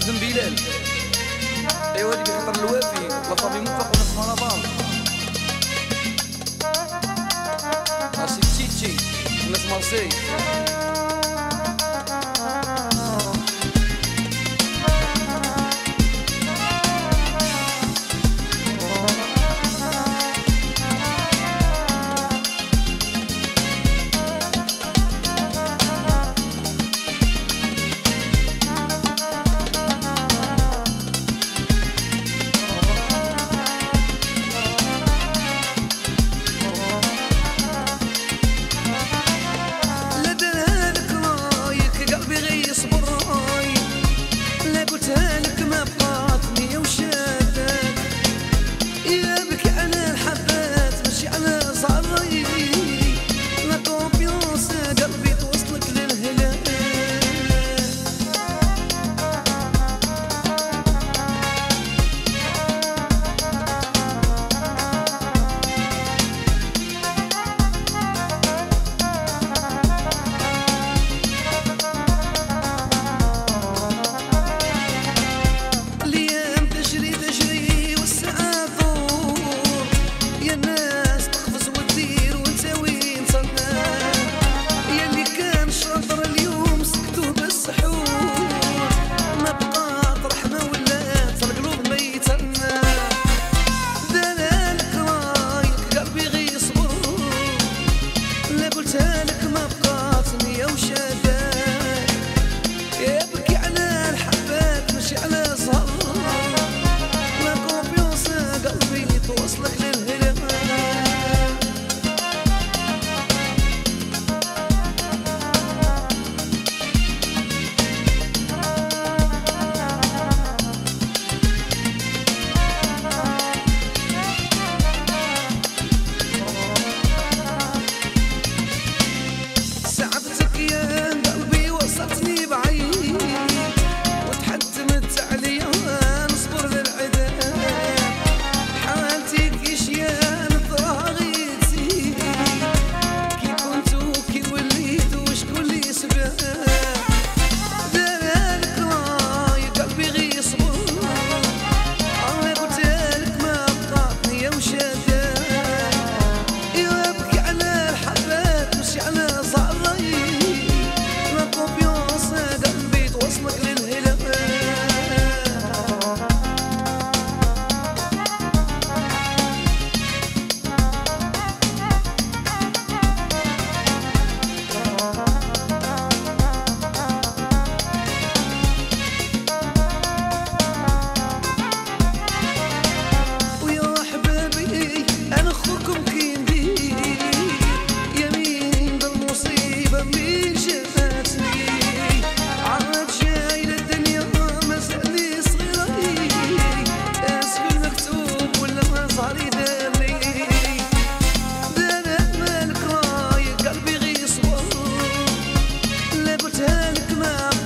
خدم بلال ايوا هذيك خاطر الوافي لافامي موفق ونسمع رمضان اسي تشيتشي ناس مارسي certain جانك ما